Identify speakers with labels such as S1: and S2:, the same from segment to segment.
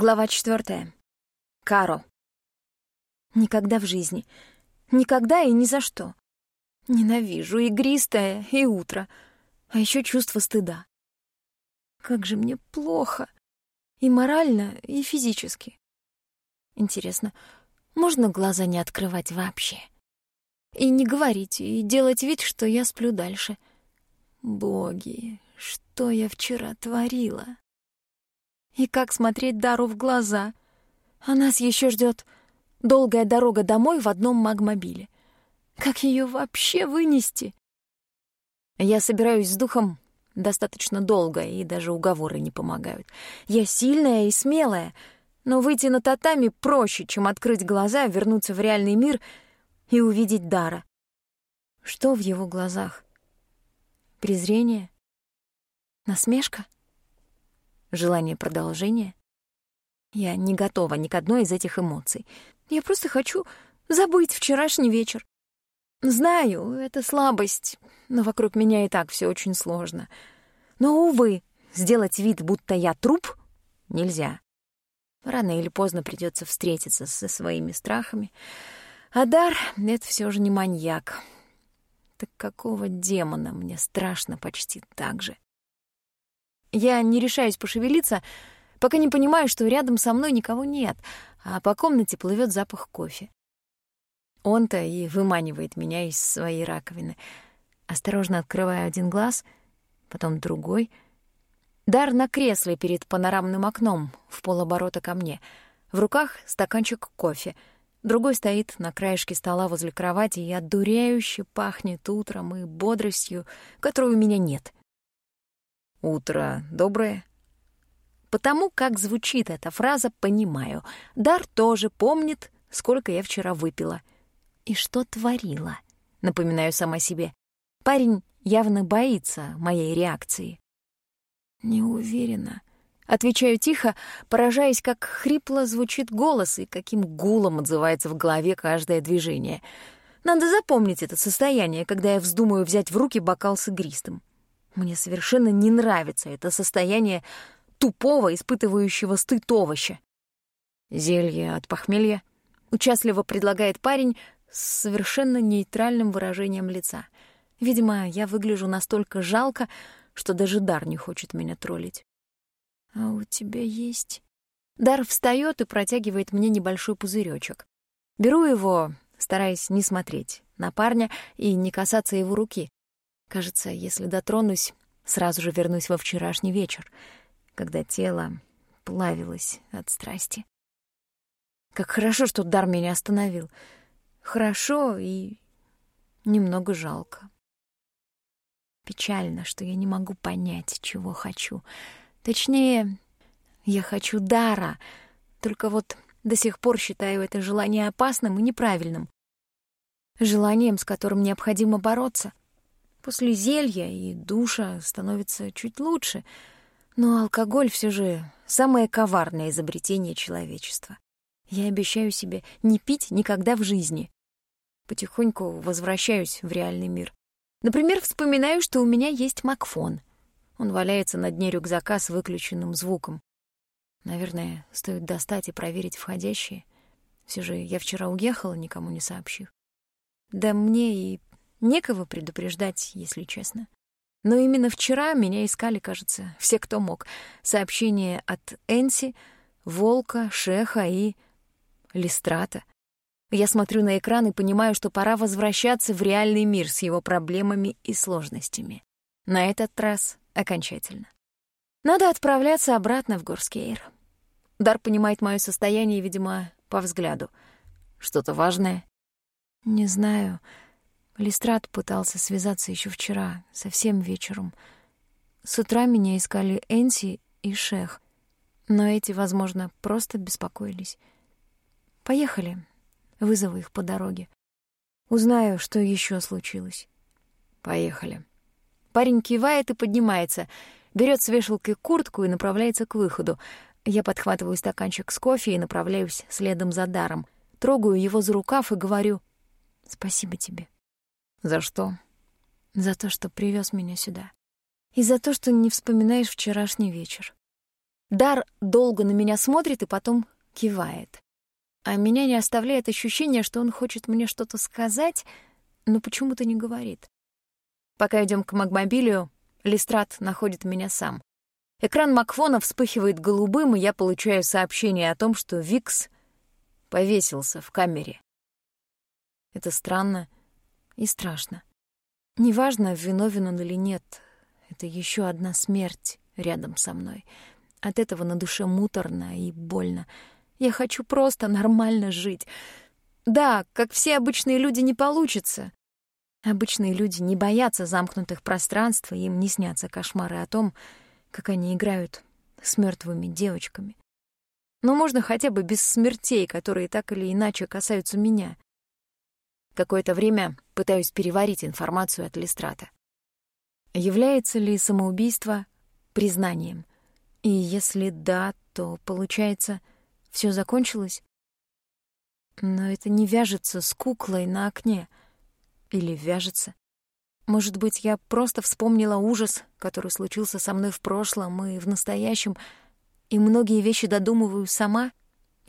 S1: Глава четвертая. Каро. Никогда в жизни. Никогда и ни за что. Ненавижу игристое и утро. А еще чувство стыда. Как же мне плохо. И морально, и физически. Интересно, можно глаза не открывать вообще? И не говорить, и делать вид, что я сплю дальше. Боги, что я вчера творила? И как смотреть Дару в глаза? А нас еще ждет долгая дорога домой в одном магмобиле. Как ее вообще вынести? Я собираюсь с духом достаточно долго, и даже уговоры не помогают. Я сильная и смелая, но выйти на татами проще, чем открыть глаза, вернуться в реальный мир и увидеть Дара. Что в его глазах? Презрение? Насмешка? Желание продолжения? Я не готова ни к одной из этих эмоций. Я просто хочу забыть вчерашний вечер. Знаю, это слабость, но вокруг меня и так все очень сложно. Но, увы, сделать вид, будто я труп, нельзя. Рано или поздно придется встретиться со своими страхами. А дар — это все же не маньяк. Так какого демона мне страшно почти так же? Я не решаюсь пошевелиться, пока не понимаю, что рядом со мной никого нет, а по комнате плывет запах кофе. Он-то и выманивает меня из своей раковины. Осторожно открываю один глаз, потом другой. Дар на кресле перед панорамным окном, в полоборота ко мне. В руках стаканчик кофе. Другой стоит на краешке стола возле кровати и одуряюще пахнет утром и бодростью, которой у меня нет — «Утро доброе?» Потому как звучит эта фраза, понимаю. Дар тоже помнит, сколько я вчера выпила. И что творила, напоминаю сама себе. Парень явно боится моей реакции. «Не уверена», — отвечаю тихо, поражаясь, как хрипло звучит голос и каким гулом отзывается в голове каждое движение. Надо запомнить это состояние, когда я вздумаю взять в руки бокал с игристым. Мне совершенно не нравится это состояние тупого, испытывающего стыд овоща. «Зелье от похмелья», — участливо предлагает парень с совершенно нейтральным выражением лица. Видимо, я выгляжу настолько жалко, что даже Дар не хочет меня троллить. «А у тебя есть...» Дар встает и протягивает мне небольшой пузыречек. Беру его, стараясь не смотреть на парня и не касаться его руки. Кажется, если дотронусь, сразу же вернусь во вчерашний вечер, когда тело плавилось от страсти. Как хорошо, что дар меня остановил. Хорошо и немного жалко. Печально, что я не могу понять, чего хочу. Точнее, я хочу дара, только вот до сих пор считаю это желание опасным и неправильным. Желанием, с которым необходимо бороться. После зелья и душа становится чуть лучше, но алкоголь все же самое коварное изобретение человечества. Я обещаю себе не пить никогда в жизни. Потихоньку возвращаюсь в реальный мир. Например, вспоминаю, что у меня есть макфон. Он валяется на дне рюкзака с выключенным звуком. Наверное, стоит достать и проверить входящие. Все же я вчера уехала, никому не сообщив. Да мне и Некого предупреждать, если честно. Но именно вчера меня искали, кажется, все, кто мог. Сообщения от Энси, Волка, Шеха и Листрата. Я смотрю на экран и понимаю, что пора возвращаться в реальный мир с его проблемами и сложностями. На этот раз окончательно. Надо отправляться обратно в Горскейр. Дар понимает мое состояние, видимо, по взгляду. Что-то важное? Не знаю. Листрат пытался связаться еще вчера, совсем вечером. С утра меня искали Энси и Шех, но эти, возможно, просто беспокоились. Поехали. Вызову их по дороге. Узнаю, что еще случилось. Поехали. Парень кивает и поднимается, берет с вешалки куртку и направляется к выходу. Я подхватываю стаканчик с кофе и направляюсь следом за даром. Трогаю его за рукав и говорю «Спасибо тебе». За что? За то, что привез меня сюда. И за то, что не вспоминаешь вчерашний вечер. Дар долго на меня смотрит и потом кивает. А меня не оставляет ощущение, что он хочет мне что-то сказать, но почему-то не говорит. Пока идем к Магмобилию, Листрат находит меня сам. Экран Макфона вспыхивает голубым, и я получаю сообщение о том, что Викс повесился в камере. Это странно и страшно. Неважно, виновен он или нет, это еще одна смерть рядом со мной. От этого на душе муторно и больно. Я хочу просто нормально жить. Да, как все обычные люди не получится. Обычные люди не боятся замкнутых пространств, и им не снятся кошмары о том, как они играют с мертвыми девочками. Но можно хотя бы без смертей, которые так или иначе касаются меня. Какое-то время пытаюсь переварить информацию от Листрата. Является ли самоубийство признанием? И если да, то, получается, все закончилось? Но это не вяжется с куклой на окне. Или вяжется? Может быть, я просто вспомнила ужас, который случился со мной в прошлом и в настоящем, и многие вещи додумываю сама,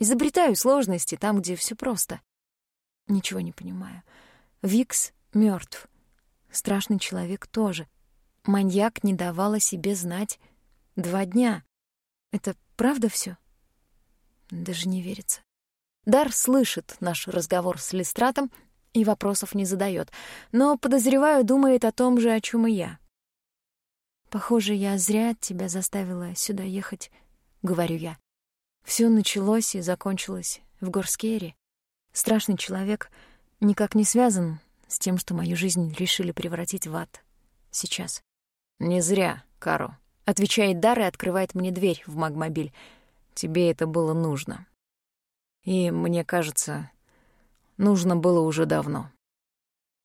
S1: изобретаю сложности там, где все просто. Ничего не понимаю. Викс мертв. Страшный человек тоже. Маньяк не давал о себе знать два дня. Это правда все? Даже не верится. Дар слышит наш разговор с Листратом и вопросов не задает, но, подозреваю, думает о том же, о чем и я. «Похоже, я зря тебя заставила сюда ехать», — говорю я. Все началось и закончилось в Горскере. Страшный человек никак не связан с тем, что мою жизнь решили превратить в ад. Сейчас. «Не зря, Каро», — отвечает Дар и открывает мне дверь в магмобиль. «Тебе это было нужно. И, мне кажется, нужно было уже давно.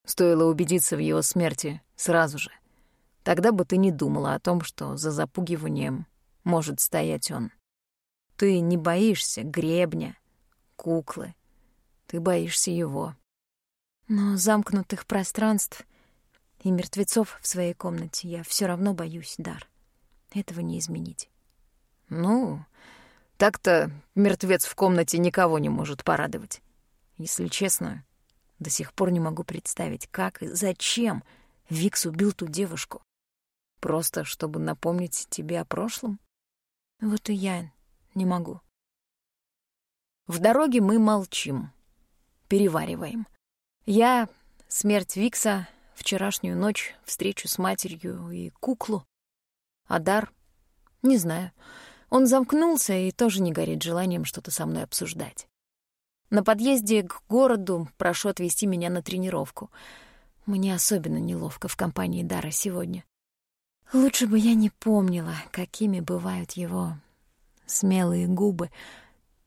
S1: Стоило убедиться в его смерти сразу же. Тогда бы ты не думала о том, что за запугиванием может стоять он. Ты не боишься гребня, куклы, ты боишься его. Но замкнутых пространств и мертвецов в своей комнате я все равно боюсь, Дар. Этого не изменить.
S2: Ну, так-то мертвец в комнате никого не может порадовать. Если честно, до сих пор не могу представить, как и зачем Викс убил ту девушку. Просто чтобы напомнить тебе о прошлом?
S1: Вот и я не могу.
S2: В дороге мы молчим перевариваем. Я, смерть Викса, вчерашнюю ночь, встречу с матерью и куклу. Адар, не знаю. Он замкнулся и тоже не горит желанием что-то со мной обсуждать. На подъезде к городу прошу отвезти меня на тренировку. Мне особенно неловко в компании Дара сегодня. Лучше бы я не помнила, какими бывают его смелые губы,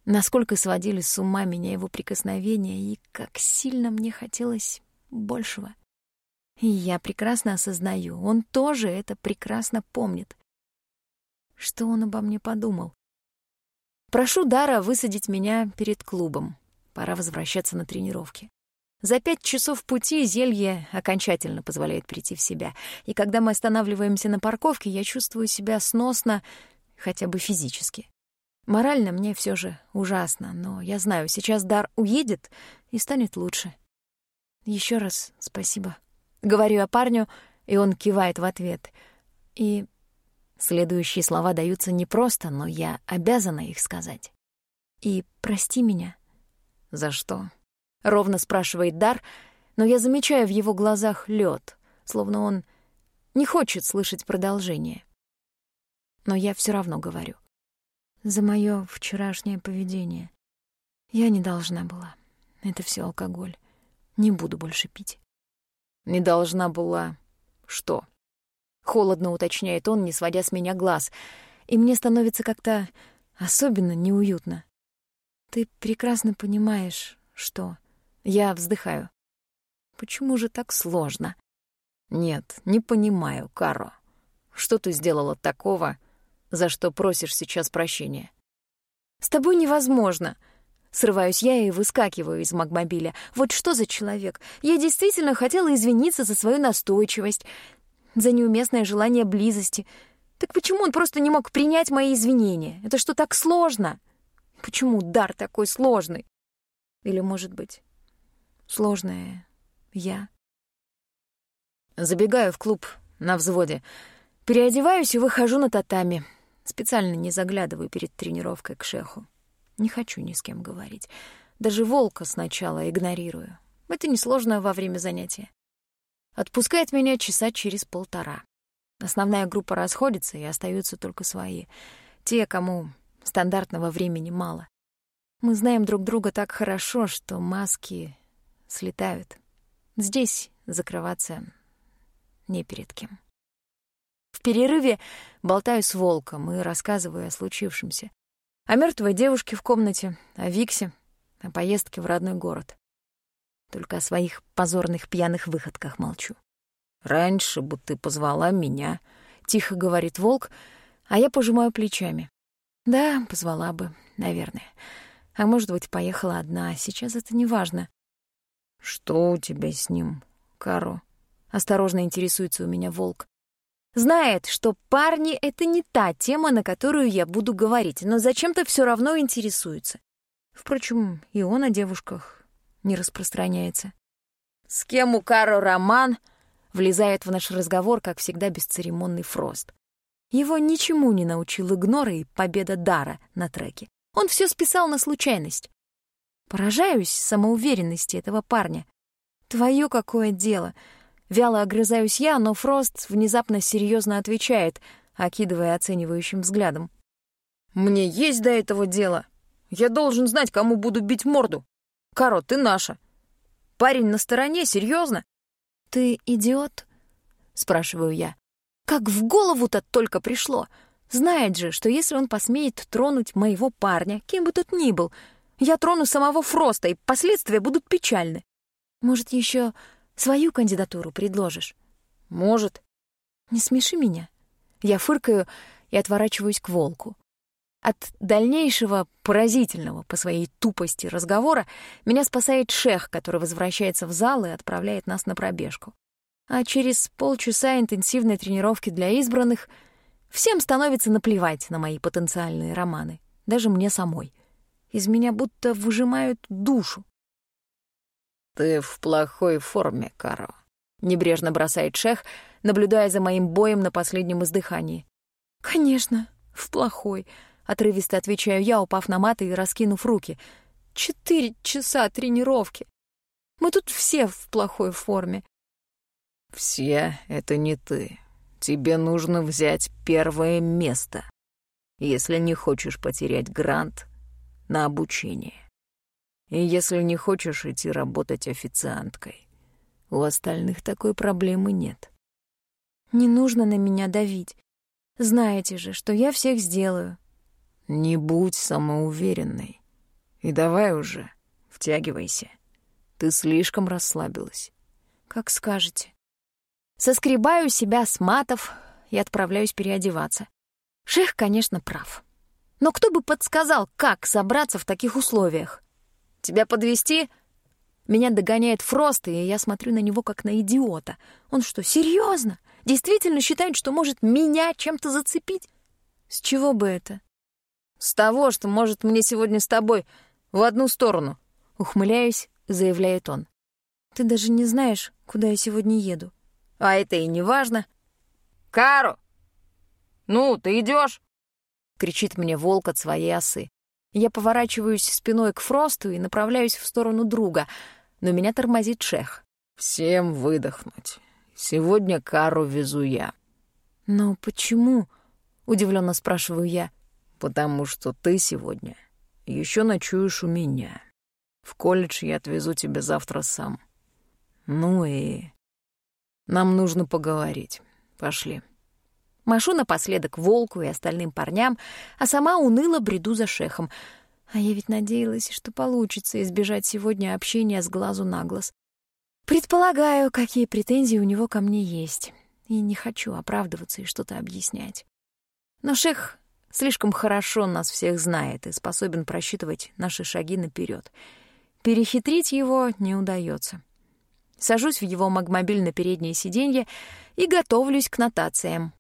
S2: насколько сводили с ума меня его прикосновения и как сильно мне хотелось большего. И я прекрасно осознаю, он тоже это прекрасно помнит. Что он обо мне подумал? Прошу Дара высадить меня перед клубом. Пора возвращаться на тренировки. За пять часов пути зелье окончательно позволяет прийти в себя. И когда мы останавливаемся на парковке, я чувствую себя сносно хотя бы физически. Морально мне все же ужасно, но я знаю, сейчас Дар уедет и станет лучше. Еще раз спасибо. Говорю я парню, и он кивает в ответ. И следующие слова даются непросто, но я обязана их сказать. И прости меня. За что?
S1: Ровно спрашивает Дар, но я замечаю в его глазах лед, словно он не хочет слышать продолжение. Но я все равно говорю за мое вчерашнее поведение. Я не должна была. Это все алкоголь. Не буду больше пить.
S2: Не должна была что?
S1: Холодно уточняет он, не сводя с меня глаз. И мне становится как-то особенно неуютно. Ты прекрасно понимаешь, что... Я вздыхаю. Почему же так сложно?
S2: Нет, не понимаю, Каро. Что ты сделала такого, за что просишь сейчас прощения.
S1: «С тобой невозможно!» Срываюсь я и выскакиваю из магмобиля. Вот что за человек? Я действительно хотела извиниться за свою настойчивость, за неуместное желание близости. Так почему он просто не мог принять мои извинения? Это что, так сложно? Почему дар такой сложный? Или, может быть, сложная я?
S2: Забегаю в клуб на взводе. Переодеваюсь и выхожу на татами. Специально не заглядываю перед тренировкой к шеху. Не хочу ни с кем говорить. Даже волка сначала игнорирую. Это несложно во время занятия. Отпускает меня часа через полтора. Основная группа расходится, и остаются только свои. Те, кому стандартного времени мало. Мы знаем друг друга так хорошо, что маски слетают. Здесь закрываться не перед кем. В перерыве болтаю с волком и рассказываю о случившемся. О мертвой девушке в комнате, о Виксе, о поездке в родной город. Только о своих позорных пьяных выходках молчу. «Раньше бы ты позвала меня», — тихо говорит волк, а я пожимаю плечами. «Да, позвала бы, наверное. А может быть, поехала одна. Сейчас это не важно». «Что у тебя с ним, Каро?» — осторожно интересуется у меня волк. Знает, что парни — это не та тема, на которую я буду говорить, но зачем-то все равно интересуется. Впрочем, и он о девушках не распространяется. «С кем у Каро роман?» Влезает в наш разговор, как всегда, бесцеремонный Фрост. Его ничему не научил игнор и победа Дара на треке. Он все списал на случайность. Поражаюсь самоуверенности этого парня. Твое какое дело! Вяло огрызаюсь я, но Фрост внезапно серьезно отвечает, окидывая оценивающим взглядом. «Мне есть до этого дело. Я должен знать, кому буду бить морду. Каро, ты наша. Парень на стороне, серьезно? «Ты идиот?» — спрашиваю я. «Как в голову-то только пришло? Знает же, что если он посмеет тронуть моего парня, кем бы тот ни был, я трону самого Фроста, и последствия будут печальны. Может, еще свою кандидатуру предложишь?» «Может». «Не смеши меня». Я фыркаю и отворачиваюсь к волку. От дальнейшего поразительного по своей тупости разговора меня спасает шех, который возвращается в зал и отправляет нас на пробежку. А через полчаса интенсивной тренировки для избранных всем становится наплевать на мои потенциальные романы, даже мне самой. Из меня будто выжимают душу. «Ты в плохой форме, Каро», — небрежно бросает шех, наблюдая за моим боем на последнем издыхании. «Конечно, в плохой», Отрывисто отвечаю я, упав на маты и раскинув руки. Четыре часа тренировки. Мы тут все в плохой форме. Все — это не ты. Тебе нужно взять первое место, если не хочешь потерять грант на обучение. И если не хочешь идти работать официанткой. У остальных такой проблемы нет. Не нужно на меня давить. Знаете же, что я всех сделаю. Не будь самоуверенной. И давай уже, втягивайся. Ты слишком расслабилась. Как скажете. Соскребаю себя с матов и отправляюсь переодеваться. Шех, конечно, прав. Но кто бы подсказал, как собраться в таких условиях? Тебя подвести? Меня догоняет Фрост, и я смотрю на него как на идиота. Он что, серьезно? Действительно считает, что может меня чем-то зацепить? С чего бы это? С того, что может мне сегодня с тобой в одну сторону. Ухмыляясь, заявляет он. Ты даже не знаешь, куда я сегодня еду. А это и не важно. Кару! Ну, ты идешь? кричит мне волк от своей осы. Я поворачиваюсь спиной к Фросту и направляюсь в сторону друга, но меня тормозит шех. Всем выдохнуть. Сегодня Кару везу я. Но почему? удивленно спрашиваю я потому что ты сегодня еще ночуешь у меня. В колледж я отвезу тебя завтра сам. Ну и... Нам нужно поговорить. Пошли. Машу напоследок волку и остальным парням, а сама уныло бреду за шехом. А я ведь надеялась, что получится избежать сегодня общения с глазу на глаз. Предполагаю, какие претензии у него ко мне есть. И не хочу оправдываться и что-то объяснять. Но шех Слишком хорошо нас всех знает и способен просчитывать наши шаги наперед. Перехитрить его не удается. Сажусь в его магмобиль на переднее сиденье и готовлюсь к нотациям.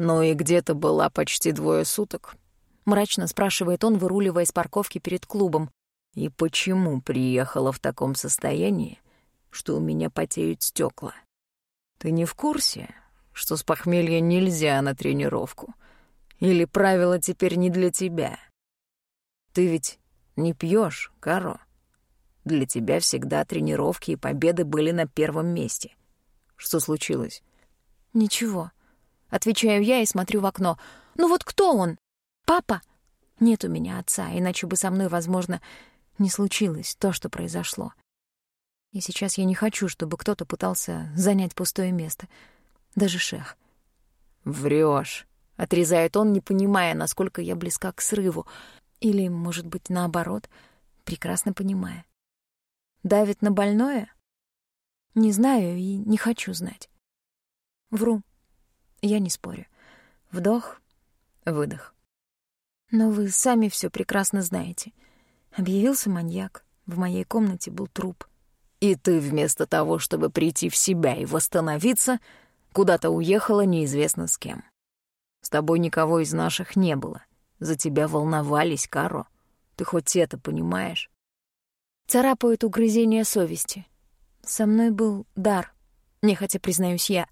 S2: «Ну и где ты была почти двое суток?» — мрачно спрашивает он, выруливая с парковки перед клубом. «И почему приехала в таком состоянии, что у меня потеют стекла? Ты не в курсе, что с похмелья нельзя на тренировку? Или правила теперь не для тебя? Ты ведь не пьешь, Каро. Для тебя всегда тренировки и победы были на первом месте. Что случилось?
S1: Ничего. Отвечаю я и смотрю в окно. Ну вот кто он? Папа? Нет у меня отца, иначе бы со мной, возможно, не случилось то, что произошло. И сейчас я не хочу, чтобы кто-то пытался занять пустое место. Даже шех.
S2: Врешь, отрезает он, не понимая, насколько я близка к срыву.
S1: Или, может быть, наоборот, прекрасно понимая. Давит на больное? Не знаю и не хочу знать. Вру. Я не спорю. Вдох, выдох. Но вы сами все прекрасно знаете. Объявился маньяк. В моей комнате был труп.
S2: И ты вместо того, чтобы прийти в себя и восстановиться, куда-то уехала неизвестно с кем. С тобой никого из наших не было. За тебя волновались, Каро. Ты хоть это понимаешь?
S1: Царапают угрызения совести. Со мной был дар, нехотя признаюсь я.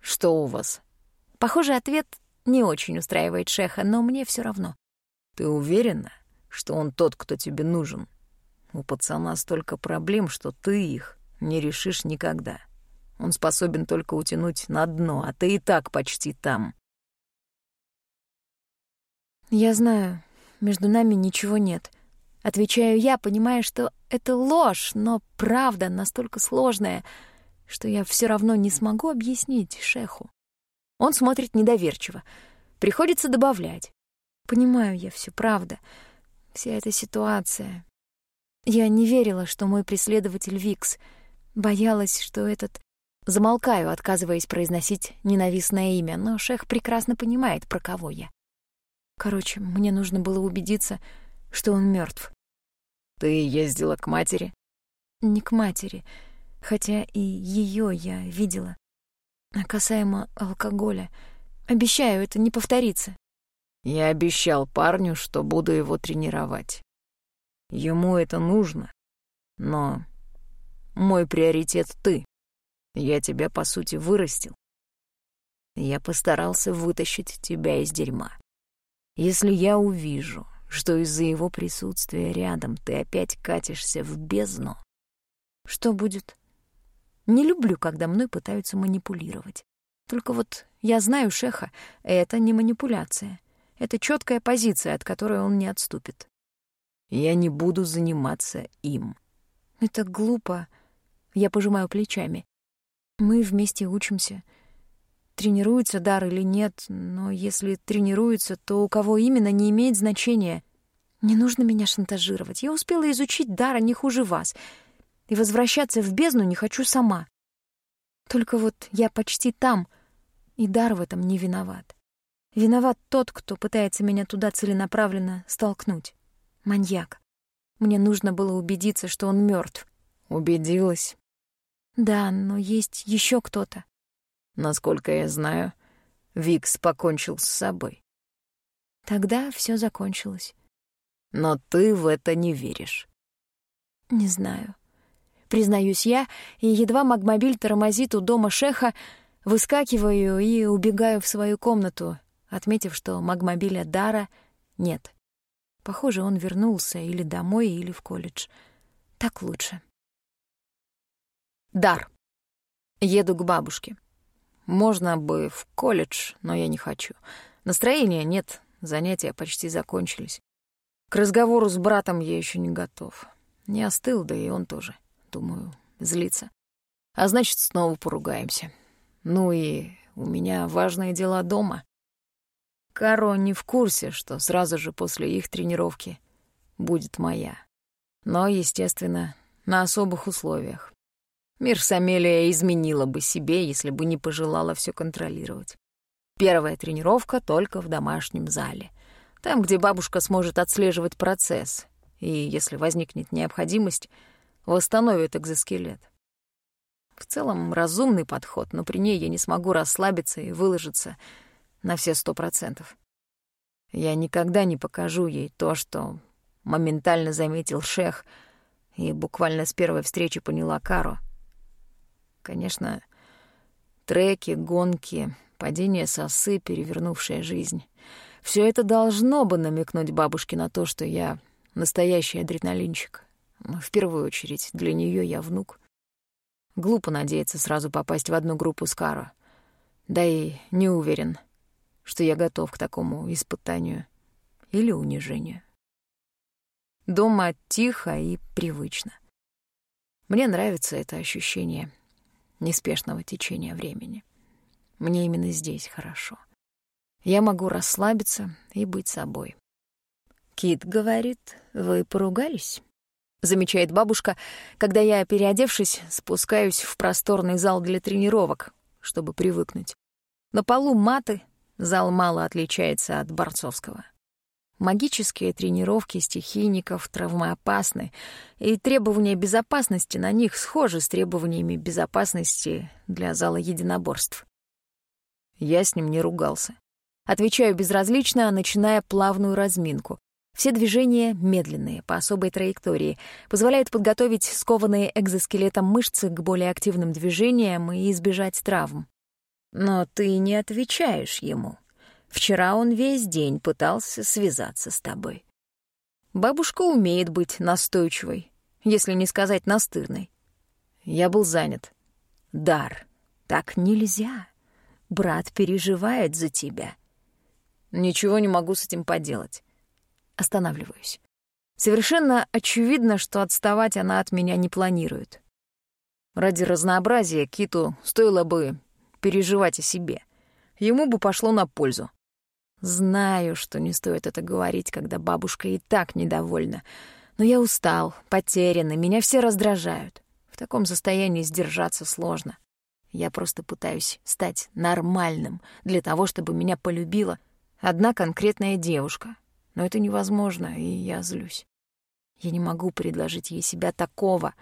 S2: Что у вас?
S1: Похоже, ответ не очень устраивает шеха, но мне все равно.
S2: Ты уверена, что он тот, кто тебе нужен? У пацана столько проблем, что ты их не решишь никогда. Он способен только утянуть на дно, а ты и так почти там.
S1: Я знаю, между нами ничего нет. Отвечаю я, понимая, что это ложь, но правда настолько сложная, что я все равно не смогу объяснить шеху. Он смотрит недоверчиво. Приходится добавлять. Понимаю я все, правда. Вся эта ситуация. Я не верила, что мой преследователь Викс. Боялась, что этот... Замолкаю, отказываясь произносить ненавистное имя, но шех прекрасно понимает, про кого я. Короче, мне нужно было убедиться, что он мертв.
S2: Ты ездила к матери?
S1: Не к матери, хотя и ее я видела. А касаемо алкоголя, обещаю, это не повторится.
S2: Я обещал парню, что буду его тренировать. Ему это нужно, но мой приоритет ты. Я тебя, по сути, вырастил. Я постарался вытащить тебя из дерьма. Если я увижу, что из-за его присутствия рядом ты опять катишься в бездну.
S1: Что будет? Не люблю, когда мной пытаются манипулировать. Только вот я знаю Шеха, это не манипуляция. Это четкая позиция, от которой он не отступит.
S2: Я не буду заниматься им.
S1: Это глупо. Я пожимаю плечами. Мы вместе учимся. Тренируется дар или нет, но если тренируется, то у кого именно не имеет значения. Не нужно меня шантажировать. Я успела изучить дар, а не хуже вас. И возвращаться в бездну не хочу сама. Только вот я почти там, и дар в этом не виноват. Виноват тот, кто пытается меня туда целенаправленно столкнуть. Маньяк. Мне нужно было убедиться, что он мертв.
S2: Убедилась?
S1: Да, но есть еще кто-то.
S2: Насколько я знаю, Викс покончил с собой.
S1: Тогда все закончилось.
S2: Но ты в это не веришь.
S1: Не знаю. Признаюсь я, и едва магмобиль тормозит у дома шеха, выскакиваю и убегаю в свою комнату, отметив, что магмобиля Дара нет. Похоже, он вернулся или домой, или в колледж. Так лучше.
S2: Дар. Еду к бабушке. Можно бы в колледж, но я не хочу. Настроения нет, занятия почти закончились. К разговору с братом я еще не готов. Не остыл, да и он тоже, думаю, злится. А значит, снова поругаемся. Ну и у меня важные дела дома. Каро не в курсе, что сразу же после их тренировки будет моя. Но, естественно, на особых условиях. Мир Самелия изменила бы себе, если бы не пожелала все контролировать. Первая тренировка только в домашнем зале. Там, где бабушка сможет отслеживать процесс, и, если возникнет необходимость, восстановит экзоскелет. В целом, разумный подход, но при ней я не смогу расслабиться и выложиться на все сто процентов. Я никогда не покажу ей то, что моментально заметил шех и буквально с первой встречи поняла Каро. Конечно, треки, гонки, падение сосы, перевернувшая жизнь — все это должно бы намекнуть бабушке на то, что я настоящий адреналинчик. В первую очередь для нее я внук. Глупо надеяться сразу попасть в одну группу с Каро. Да и не уверен, что я готов к такому испытанию или унижению. Дома тихо и привычно. Мне нравится это ощущение неспешного течения времени. Мне именно здесь хорошо. Я могу расслабиться и быть собой. «Кит говорит, вы поругались?» — замечает бабушка, когда я, переодевшись, спускаюсь в просторный зал для тренировок, чтобы привыкнуть. На полу маты, зал мало отличается от борцовского. Магические тренировки стихийников травмоопасны, и требования безопасности на них схожи с требованиями безопасности для зала единоборств. Я с ним не ругался. Отвечаю безразлично, начиная плавную разминку. Все движения медленные, по особой траектории, позволяют подготовить скованные экзоскелетом мышцы к более активным движениям и избежать травм. Но ты не отвечаешь ему. Вчера он весь день пытался связаться с тобой. Бабушка умеет быть настойчивой, если не сказать настырной. Я был занят. Дар, так нельзя. Брат переживает за тебя. Ничего не могу с этим поделать. Останавливаюсь. Совершенно очевидно, что отставать она от меня не планирует. Ради разнообразия Киту стоило бы переживать о себе. Ему бы пошло на пользу. Знаю, что не стоит это говорить, когда бабушка и так недовольна. Но я устал, потерян, и меня все раздражают. В таком состоянии сдержаться сложно. Я просто пытаюсь стать нормальным для того, чтобы меня полюбила одна конкретная девушка. Но это невозможно, и я злюсь. Я не могу предложить ей себя такого.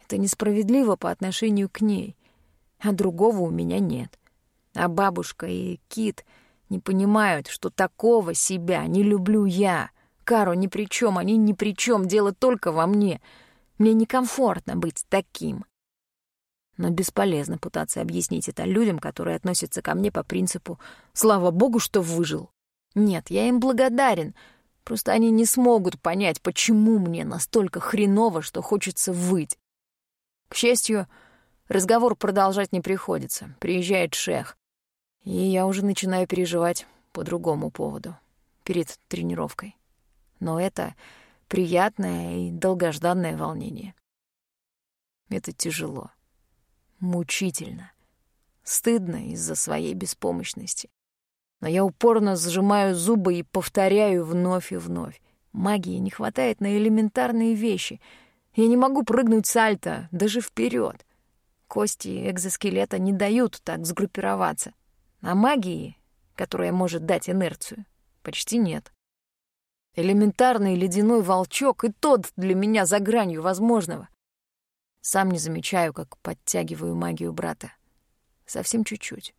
S2: Это несправедливо по отношению к ней. А другого у меня нет. А бабушка и Кит не понимают, что такого себя не люблю я. Кару ни при чем, они ни при чем, дело только во мне. Мне некомфортно быть таким. Но бесполезно пытаться объяснить это людям, которые относятся ко мне по принципу «Слава Богу, что выжил». Нет, я им благодарен. Просто они не смогут понять, почему мне настолько хреново, что хочется выть. К счастью, разговор продолжать не приходится. Приезжает шех. И я уже начинаю переживать по другому поводу. Перед тренировкой. Но это приятное и долгожданное волнение. Это тяжело. Мучительно. Стыдно из-за своей беспомощности. Но я упорно сжимаю зубы и повторяю вновь и вновь. Магии не хватает на элементарные вещи. Я не могу прыгнуть сальто, даже вперед. Кости экзоскелета не дают так сгруппироваться. А магии, которая может дать инерцию, почти нет. Элементарный ледяной волчок и тот для меня за гранью возможного. Сам не замечаю, как подтягиваю магию брата. Совсем чуть-чуть.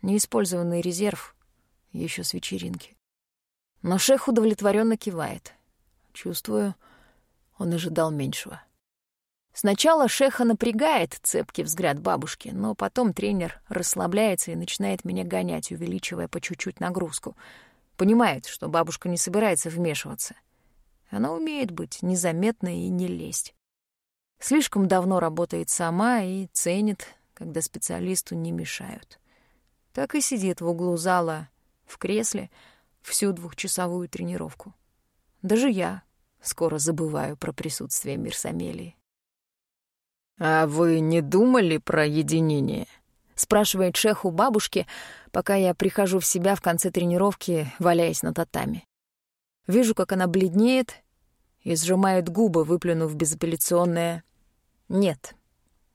S2: Неиспользованный резерв еще с вечеринки. Но шех удовлетворенно кивает. Чувствую, он ожидал меньшего. Сначала шеха напрягает цепкий взгляд бабушки, но потом тренер расслабляется и начинает меня гонять, увеличивая по чуть-чуть нагрузку. Понимает, что бабушка не собирается вмешиваться. Она умеет быть незаметной и не лезть. Слишком давно работает сама и ценит, когда специалисту не мешают. Так и сидит в углу зала, в кресле всю двухчасовую тренировку. Даже я скоро забываю про присутствие Мирсамелии. «А вы не думали про единение?» — спрашивает шех у бабушки, пока я прихожу в себя в конце тренировки, валяясь на татами. Вижу, как она бледнеет и сжимает губы, выплюнув безапелляционное «нет».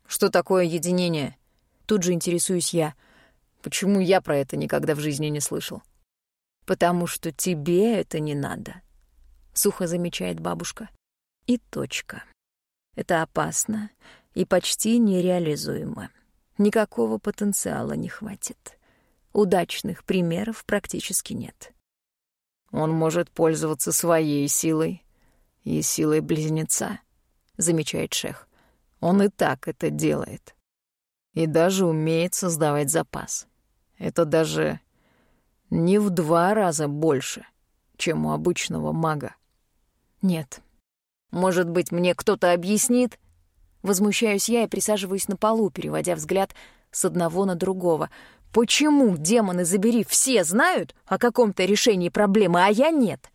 S2: «Что такое единение?» Тут же интересуюсь я — Почему я про это никогда в жизни не слышал? Потому что тебе это не надо, сухо замечает бабушка. И точка. Это опасно и почти нереализуемо. Никакого потенциала не хватит.
S1: Удачных примеров практически нет.
S2: Он может пользоваться своей силой и силой близнеца, замечает шех. Он и так это делает. И даже умеет создавать запас. Это даже не в два раза больше, чем у обычного мага.
S1: Нет. Может быть, мне кто-то объяснит? Возмущаюсь я и присаживаюсь на полу, переводя взгляд с одного на другого. Почему, демоны забери, все знают о каком-то решении проблемы, а я нет?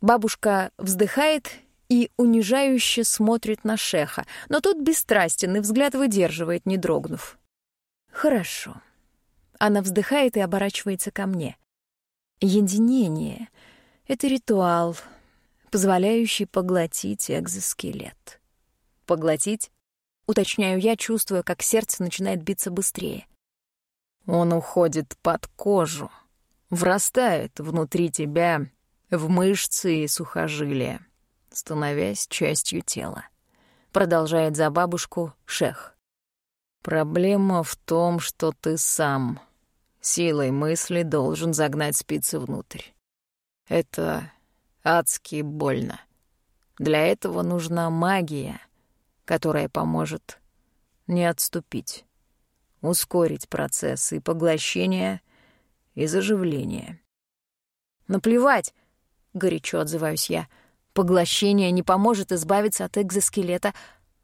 S1: Бабушка вздыхает и унижающе смотрит на шеха, но тот бесстрастен и взгляд выдерживает, не дрогнув. «Хорошо». Она вздыхает и оборачивается ко мне. Единение — это ритуал, позволяющий поглотить экзоскелет. Поглотить? Уточняю я, чувствуя, как сердце начинает биться быстрее.
S2: Он уходит под кожу, врастает внутри тебя в мышцы и сухожилия, становясь частью тела. Продолжает за бабушку шех. Проблема в том, что ты сам силой мысли должен загнать спицы внутрь. Это адски больно. Для этого нужна магия, которая поможет не отступить ускорить процесс и поглощения, и заживления.
S1: «Наплевать!» — горячо отзываюсь я. «Поглощение не поможет избавиться от экзоскелета,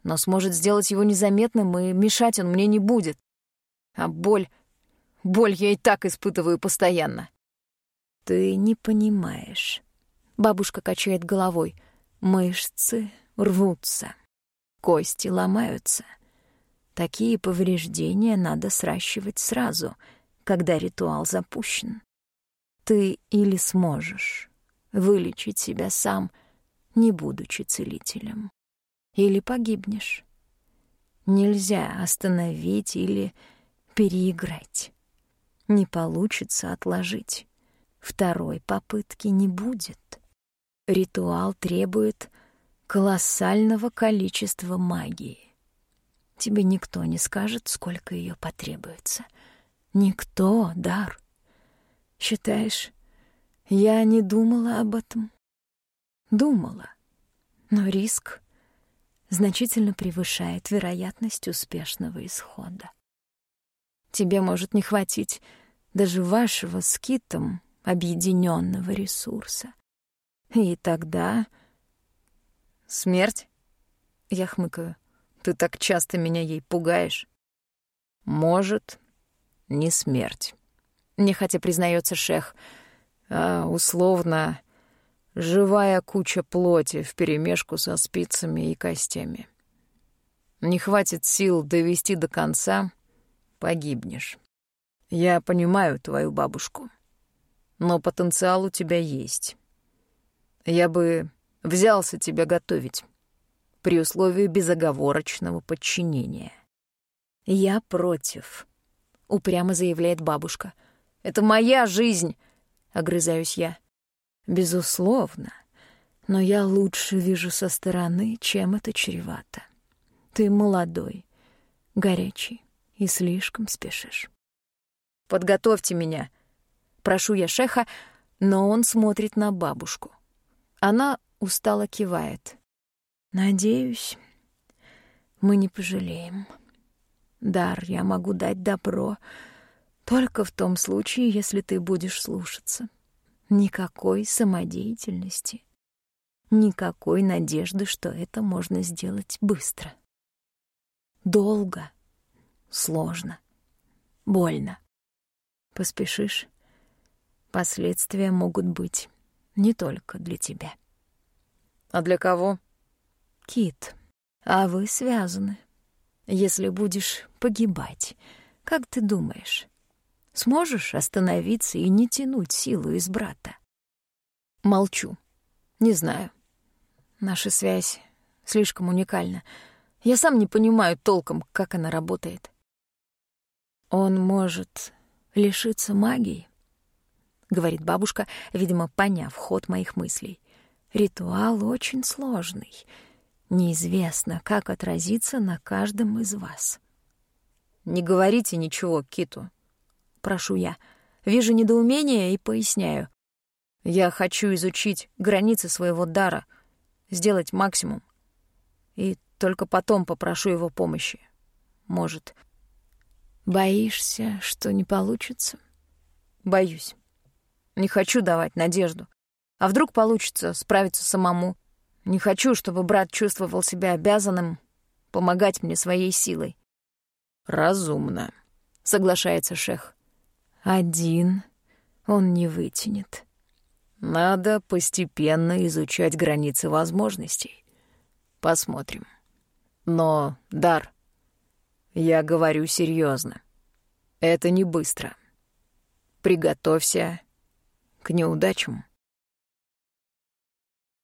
S1: но сможет сделать его незаметным, и мешать он мне не будет. А боль... Боль я и так испытываю постоянно». «Ты не понимаешь». Бабушка качает головой. «Мышцы рвутся, кости ломаются». Такие повреждения надо сращивать сразу, когда ритуал запущен. Ты или сможешь вылечить себя сам, не будучи целителем, или погибнешь. Нельзя остановить или переиграть. Не получится отложить. Второй попытки не будет. Ритуал требует колоссального количества магии. Тебе никто не скажет, сколько ее потребуется. Никто, Дар. Считаешь, я не думала об этом? Думала. Но риск значительно превышает вероятность успешного исхода. Тебе может не хватить даже вашего с Китом объединенного ресурса. И тогда...
S2: Смерть? Я хмыкаю. Ты так часто меня ей пугаешь. Может, не смерть. Нехотя признается шех, а условно живая куча плоти вперемешку со спицами и костями. Не хватит сил довести до конца — погибнешь. Я понимаю твою бабушку, но потенциал у тебя есть. Я бы взялся тебя готовить при условии безоговорочного подчинения. «Я против», — упрямо заявляет бабушка. «Это моя жизнь», — огрызаюсь я. «Безусловно, но я лучше вижу со стороны, чем это чревато. Ты молодой, горячий и слишком спешишь». «Подготовьте меня», — прошу я шеха, но он смотрит на бабушку. Она устало кивает. Надеюсь, мы не пожалеем. Дар я могу дать добро только в том случае, если ты будешь слушаться. Никакой самодеятельности, никакой надежды, что это можно сделать быстро. Долго, сложно, больно. Поспешишь, последствия могут быть не только для тебя. А для кого?
S1: Кит, а вы связаны. Если будешь погибать, как ты думаешь, сможешь остановиться и не тянуть силу из брата? Молчу. Не знаю. Наша связь слишком уникальна. Я сам не понимаю толком, как она работает. Он может лишиться магии, — говорит бабушка, видимо, поняв ход моих мыслей. Ритуал очень сложный — неизвестно, как отразится на каждом из вас.
S2: Не говорите ничего Киту. — прошу я. Вижу недоумение и поясняю. Я хочу изучить границы своего дара, сделать максимум. И только потом попрошу его помощи. Может.
S1: Боишься, что не получится?
S2: Боюсь. Не хочу давать надежду. А вдруг получится справиться самому? Не хочу, чтобы брат чувствовал себя обязанным помогать мне своей силой.
S3: Разумно, соглашается шех.
S1: Один он не вытянет.
S3: Надо постепенно изучать границы возможностей. Посмотрим. Но, Дар, я говорю серьезно. Это не быстро. Приготовься к неудачам.